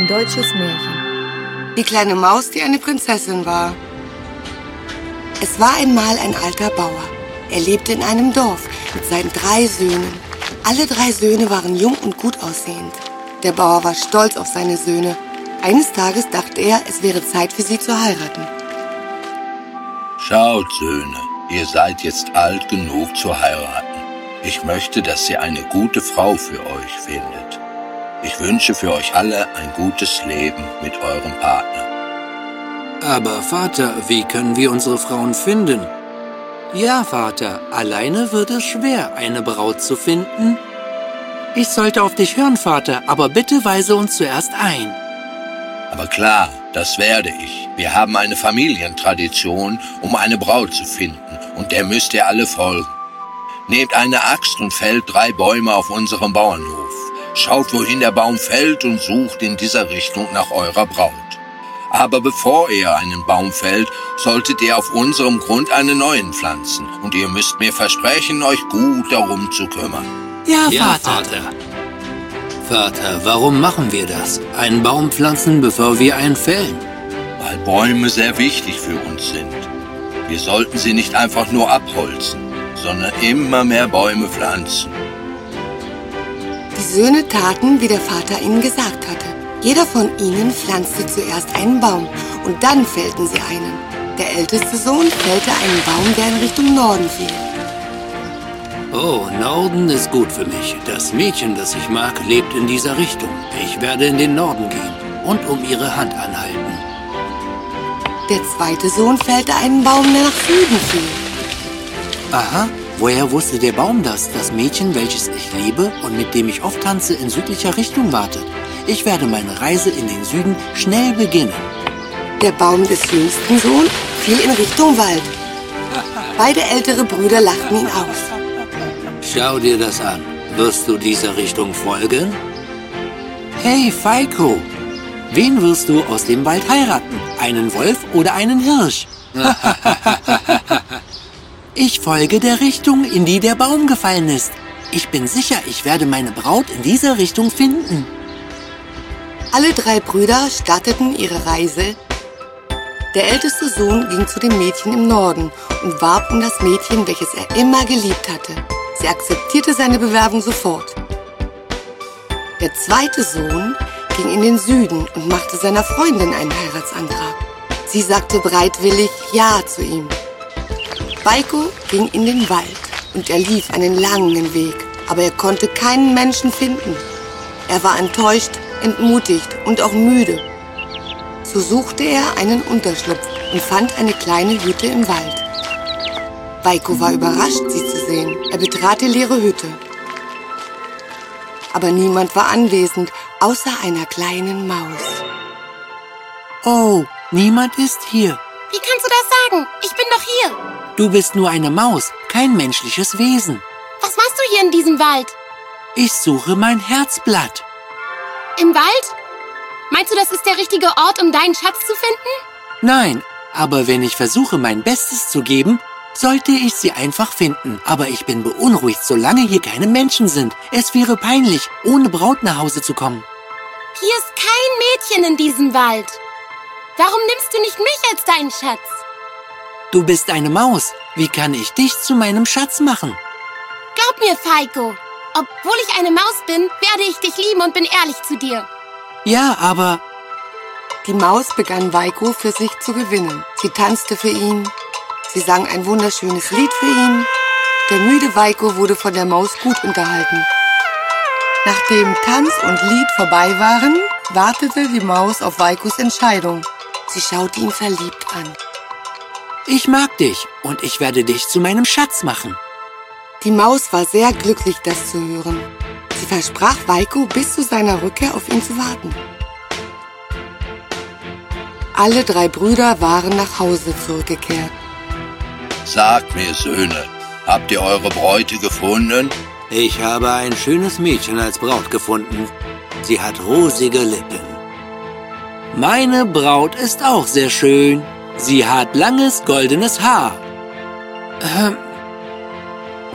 Ein deutsches Märchen. Die kleine Maus, die eine Prinzessin war. Es war einmal ein alter Bauer. Er lebte in einem Dorf mit seinen drei Söhnen. Alle drei Söhne waren jung und gut aussehend. Der Bauer war stolz auf seine Söhne. Eines Tages dachte er, es wäre Zeit für sie zu heiraten. Schaut, Söhne, ihr seid jetzt alt genug zu heiraten. Ich möchte, dass ihr eine gute Frau für euch findet. Ich wünsche für euch alle ein gutes Leben mit eurem Partner. Aber Vater, wie können wir unsere Frauen finden? Ja, Vater, alleine wird es schwer, eine Braut zu finden. Ich sollte auf dich hören, Vater, aber bitte weise uns zuerst ein. Aber klar, das werde ich. Wir haben eine Familientradition, um eine Braut zu finden, und der müsst ihr alle folgen. Nehmt eine Axt und fällt drei Bäume auf unserem Bauernhof. Schaut, wohin der Baum fällt und sucht in dieser Richtung nach eurer Braut. Aber bevor ihr einen Baum fällt, solltet ihr auf unserem Grund einen neuen pflanzen. Und ihr müsst mir versprechen, euch gut darum zu kümmern. Ja, ja Vater. Vater, warum machen wir das? Einen Baum pflanzen, bevor wir einen fällen? Weil Bäume sehr wichtig für uns sind. Wir sollten sie nicht einfach nur abholzen, sondern immer mehr Bäume pflanzen. Die Söhne taten, wie der Vater ihnen gesagt hatte. Jeder von ihnen pflanzte zuerst einen Baum und dann fällten sie einen. Der älteste Sohn fällte einen Baum, der in Richtung Norden fiel. Oh, Norden ist gut für mich. Das Mädchen, das ich mag, lebt in dieser Richtung. Ich werde in den Norden gehen und um ihre Hand anhalten. Der zweite Sohn fällte einen Baum, der nach Süden fiel. Aha, Woher wusste der Baum das, das Mädchen, welches ich liebe und mit dem ich oft tanze, in südlicher Richtung wartet? Ich werde meine Reise in den Süden schnell beginnen. Der Baum des jüngsten Sohns fiel in Richtung Wald. Beide ältere Brüder lachten ihn aus. Schau dir das an. Wirst du dieser Richtung folgen? Hey, Falco! Wen wirst du aus dem Wald heiraten? Einen Wolf oder einen Hirsch? Ich folge der Richtung, in die der Baum gefallen ist. Ich bin sicher, ich werde meine Braut in dieser Richtung finden. Alle drei Brüder starteten ihre Reise. Der älteste Sohn ging zu dem Mädchen im Norden und warb um das Mädchen, welches er immer geliebt hatte. Sie akzeptierte seine Bewerbung sofort. Der zweite Sohn ging in den Süden und machte seiner Freundin einen Heiratsantrag. Sie sagte bereitwillig Ja zu ihm. Baiko ging in den Wald und er lief einen langen Weg, aber er konnte keinen Menschen finden. Er war enttäuscht, entmutigt und auch müde. So suchte er einen Unterschlupf und fand eine kleine Hütte im Wald. Baiko war überrascht, sie zu sehen. Er betrat die leere Hütte. Aber niemand war anwesend, außer einer kleinen Maus. Oh, niemand ist hier. Wie kannst du das sagen? Ich bin doch hier. Du bist nur eine Maus, kein menschliches Wesen. Was machst du hier in diesem Wald? Ich suche mein Herzblatt. Im Wald? Meinst du, das ist der richtige Ort, um deinen Schatz zu finden? Nein, aber wenn ich versuche, mein Bestes zu geben, sollte ich sie einfach finden. Aber ich bin beunruhigt, solange hier keine Menschen sind. Es wäre peinlich, ohne Braut nach Hause zu kommen. Hier ist kein Mädchen in diesem Wald. Warum nimmst du nicht mich als deinen Schatz? Du bist eine Maus. Wie kann ich dich zu meinem Schatz machen? Glaub mir, Feiko. Obwohl ich eine Maus bin, werde ich dich lieben und bin ehrlich zu dir. Ja, aber... Die Maus begann Weiko für sich zu gewinnen. Sie tanzte für ihn. Sie sang ein wunderschönes Lied für ihn. Der müde Weiko wurde von der Maus gut unterhalten. Nachdem Tanz und Lied vorbei waren, wartete die Maus auf Weikos Entscheidung. Sie schaute ihn verliebt an. Ich mag dich und ich werde dich zu meinem Schatz machen. Die Maus war sehr glücklich, das zu hören. Sie versprach Weiko, bis zu seiner Rückkehr auf ihn zu warten. Alle drei Brüder waren nach Hause zurückgekehrt. Sagt mir, Söhne, habt ihr eure Bräute gefunden? Ich habe ein schönes Mädchen als Braut gefunden. Sie hat rosige Lippen. Meine Braut ist auch sehr schön. Sie hat langes goldenes Haar. Ähm,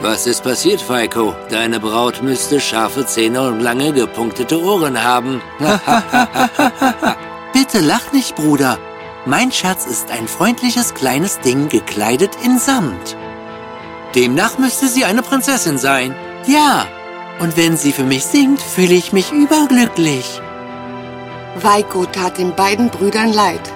Was ist passiert, Feiko? Deine Braut müsste scharfe Zähne und lange gepunktete Ohren haben. Bitte lach nicht, Bruder. Mein Schatz ist ein freundliches kleines Ding gekleidet in Samt. Demnach müsste sie eine Prinzessin sein. Ja, und wenn sie für mich singt, fühle ich mich überglücklich. Weiko tat den beiden Brüdern leid.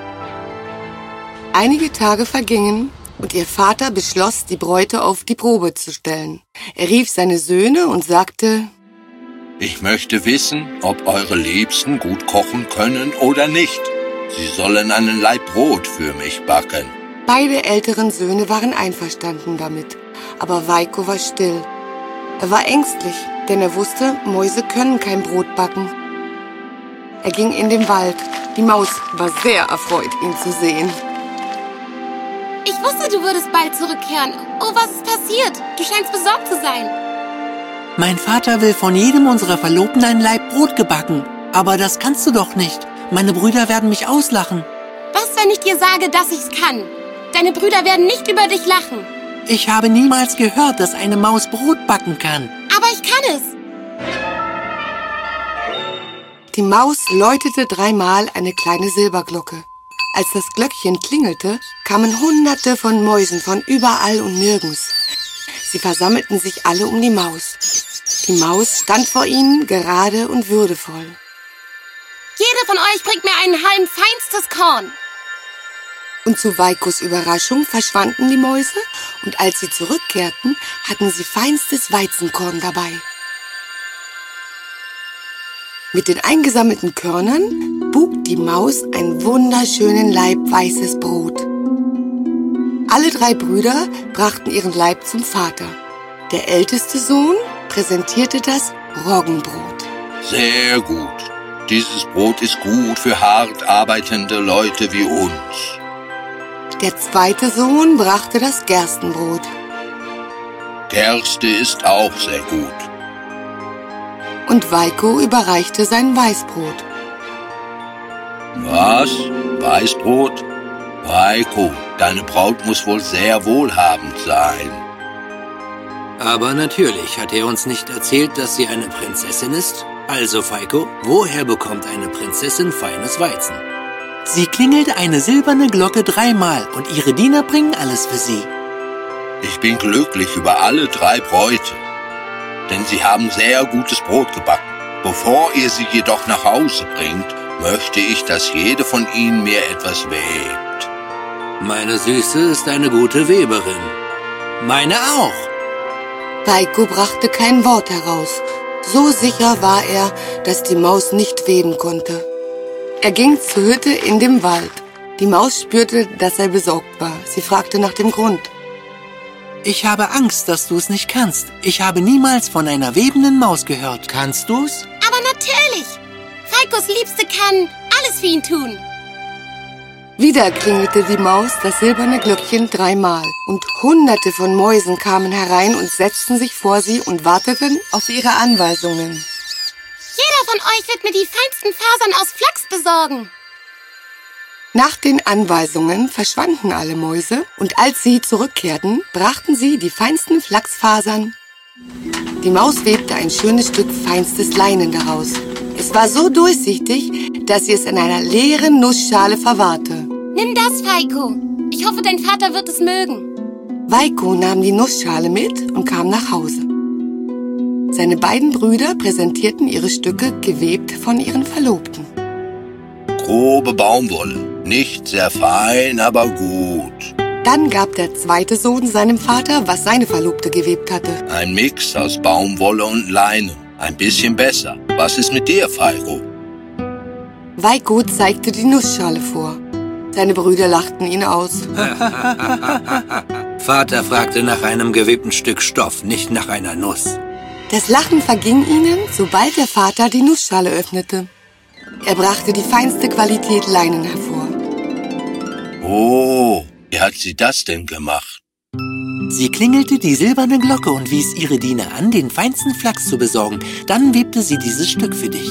Einige Tage vergingen und ihr Vater beschloss, die Bräute auf die Probe zu stellen. Er rief seine Söhne und sagte, Ich möchte wissen, ob eure Liebsten gut kochen können oder nicht. Sie sollen einen Laib Brot für mich backen. Beide älteren Söhne waren einverstanden damit, aber Weiko war still. Er war ängstlich, denn er wusste, Mäuse können kein Brot backen. Er ging in den Wald. Die Maus war sehr erfreut, ihn zu sehen. Ich wusste, du würdest bald zurückkehren. Oh, was ist passiert? Du scheinst besorgt zu sein. Mein Vater will von jedem unserer Verlobten ein Laib Brot gebacken. Aber das kannst du doch nicht. Meine Brüder werden mich auslachen. Was, wenn ich dir sage, dass ich's kann? Deine Brüder werden nicht über dich lachen. Ich habe niemals gehört, dass eine Maus Brot backen kann. Aber ich kann es. Die Maus läutete dreimal eine kleine Silberglocke. Als das Glöckchen klingelte, kamen Hunderte von Mäusen von überall und nirgends. Sie versammelten sich alle um die Maus. Die Maus stand vor ihnen gerade und würdevoll. Jede von euch bringt mir einen Halm feinstes Korn. Und zu Weikos Überraschung verschwanden die Mäuse und als sie zurückkehrten, hatten sie feinstes Weizenkorn dabei. Mit den eingesammelten Körnern bug die Maus einen wunderschönen Laib weißes Brot. Alle drei Brüder brachten ihren Leib zum Vater. Der älteste Sohn präsentierte das Roggenbrot. Sehr gut. Dieses Brot ist gut für hart arbeitende Leute wie uns. Der zweite Sohn brachte das Gerstenbrot. Gerste ist auch sehr gut. Und Weiko überreichte sein Weißbrot. Was? Weißbrot? Heiko, deine Braut muss wohl sehr wohlhabend sein. Aber natürlich hat er uns nicht erzählt, dass sie eine Prinzessin ist. Also, Feiko, woher bekommt eine Prinzessin feines Weizen? Sie klingelt eine silberne Glocke dreimal und ihre Diener bringen alles für sie. Ich bin glücklich über alle drei Bräute, denn sie haben sehr gutes Brot gebacken. Bevor ihr sie jedoch nach Hause bringt, möchte ich, dass jede von ihnen mir etwas webt. Meine Süße ist eine gute Weberin. Meine auch. Weiko brachte kein Wort heraus. So sicher war er, dass die Maus nicht weben konnte. Er ging zur Hütte in dem Wald. Die Maus spürte, dass er besorgt war. Sie fragte nach dem Grund. Ich habe Angst, dass du es nicht kannst. Ich habe niemals von einer webenden Maus gehört. Kannst du's? Aber natürlich. Falkos Liebste kann alles für ihn tun. Wieder klingelte die Maus das silberne Glöckchen dreimal und hunderte von Mäusen kamen herein und setzten sich vor sie und warteten auf ihre Anweisungen. Jeder von euch wird mir die feinsten Fasern aus Flachs besorgen. Nach den Anweisungen verschwanden alle Mäuse und als sie zurückkehrten, brachten sie die feinsten Flachsfasern. Die Maus webte ein schönes Stück feinstes Leinen daraus. Es war so durchsichtig, dass sie es in einer leeren Nussschale verwahrte. Nimm das, Feiko. Ich hoffe, dein Vater wird es mögen. Weiko nahm die Nussschale mit und kam nach Hause. Seine beiden Brüder präsentierten ihre Stücke gewebt von ihren Verlobten. Grobe Baumwolle, nicht sehr fein, aber gut. Dann gab der zweite Sohn seinem Vater, was seine Verlobte gewebt hatte. Ein Mix aus Baumwolle und Leinen. Ein bisschen besser. Was ist mit dir, Feiro? Weiko zeigte die Nussschale vor. Seine Brüder lachten ihn aus. Vater fragte nach einem gewebten Stück Stoff, nicht nach einer Nuss. Das Lachen verging ihnen, sobald der Vater die Nussschale öffnete. Er brachte die feinste Qualität Leinen hervor. Oh, wie hat sie das denn gemacht? Sie klingelte die silberne Glocke und wies ihre Diener an, den feinsten Flachs zu besorgen. Dann webte sie dieses Stück für dich.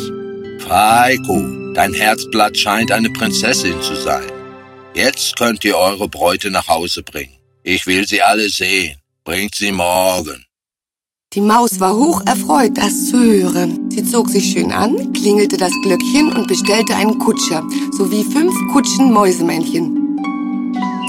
Feiko, dein Herzblatt scheint eine Prinzessin zu sein. Jetzt könnt ihr eure Bräute nach Hause bringen. Ich will sie alle sehen. Bringt sie morgen. Die Maus war hoch erfreut, das zu hören. Sie zog sich schön an, klingelte das Glöckchen und bestellte einen Kutscher sowie fünf Kutschen Mäusemännchen.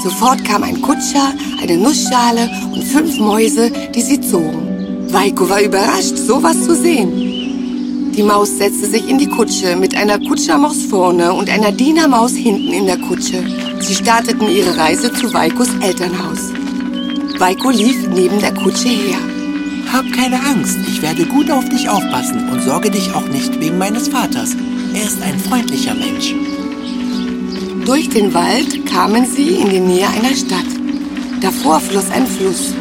Sofort kam ein Kutscher, eine Nussschale und fünf Mäuse, die sie zogen. Weiko war überrascht, sowas zu sehen. Die Maus setzte sich in die Kutsche mit einer Kutschermaus vorne und einer Dienermaus hinten in der Kutsche. Sie starteten ihre Reise zu Weikos Elternhaus. Weiko lief neben der Kutsche her. Hab keine Angst, ich werde gut auf dich aufpassen und sorge dich auch nicht wegen meines Vaters. Er ist ein freundlicher Mensch. Durch den Wald kamen sie in die Nähe einer Stadt. Davor floss ein Fluss.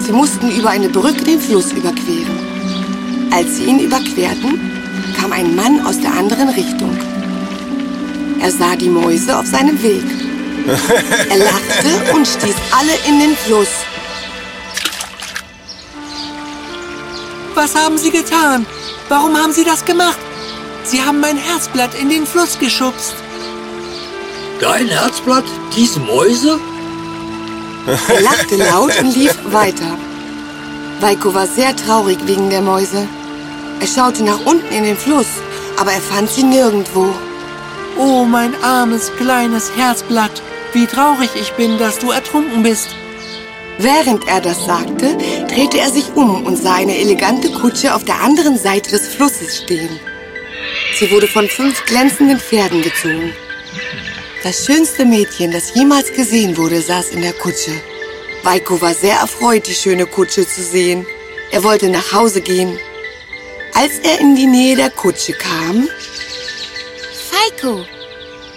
Sie mussten über eine Brücke den Fluss überqueren. Als sie ihn überquerten, kam ein Mann aus der anderen Richtung. Er sah die Mäuse auf seinem Weg. Er lachte und stieß alle in den Fluss. Was haben Sie getan? Warum haben Sie das gemacht? Sie haben mein Herzblatt in den Fluss geschubst. Dein Herzblatt? Diese Mäuse? Er lachte laut und lief weiter. Weiko war sehr traurig wegen der Mäuse. Er schaute nach unten in den Fluss, aber er fand sie nirgendwo. Oh, mein armes, kleines Herzblatt. Wie traurig ich bin, dass du ertrunken bist. Während er das sagte, drehte er sich um und sah eine elegante Kutsche auf der anderen Seite des Flusses stehen. Sie wurde von fünf glänzenden Pferden gezogen. Das schönste Mädchen, das jemals gesehen wurde, saß in der Kutsche. Weiko war sehr erfreut, die schöne Kutsche zu sehen. Er wollte nach Hause gehen. Als er in die Nähe der Kutsche kam, Feiko,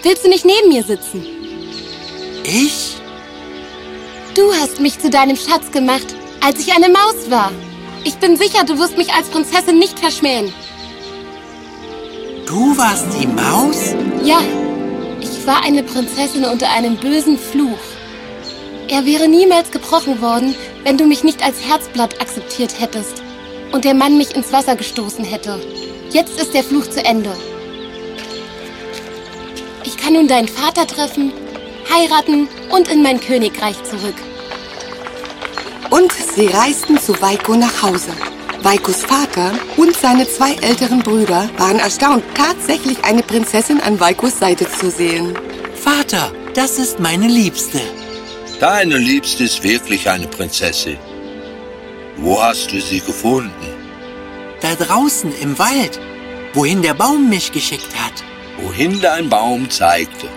willst du nicht neben mir sitzen? Ich? Du hast mich zu deinem Schatz gemacht, als ich eine Maus war. Ich bin sicher, du wirst mich als Prinzessin nicht verschmähen. Du warst die Maus? Ja, ich war eine Prinzessin unter einem bösen Fluch. Er wäre niemals gebrochen worden, wenn du mich nicht als Herzblatt akzeptiert hättest und der Mann mich ins Wasser gestoßen hätte. Jetzt ist der Fluch zu Ende. Ich kann nun deinen Vater treffen, heiraten und in mein Königreich zurück. und sie reisten zu Weiko nach Hause. Weikos Vater und seine zwei älteren Brüder waren erstaunt, tatsächlich eine Prinzessin an Weikos Seite zu sehen. Vater, das ist meine Liebste. Deine Liebste ist wirklich eine Prinzessin. Wo hast du sie gefunden? Da draußen im Wald, wohin der Baum mich geschickt hat. Wohin dein Baum zeigte.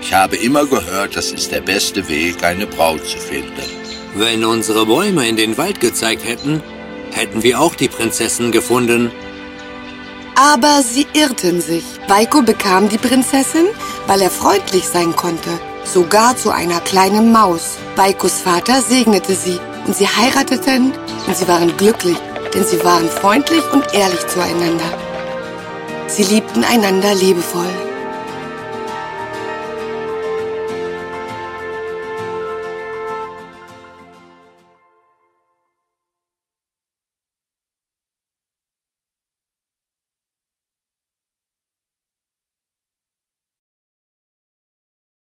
Ich habe immer gehört, das ist der beste Weg, eine Braut zu finden. Wenn unsere Bäume in den Wald gezeigt hätten, hätten wir auch die Prinzessin gefunden. Aber sie irrten sich. Weiko bekam die Prinzessin, weil er freundlich sein konnte. Sogar zu einer kleinen Maus. Weikos Vater segnete sie und sie heirateten und sie waren glücklich, denn sie waren freundlich und ehrlich zueinander. Sie liebten einander liebevoll.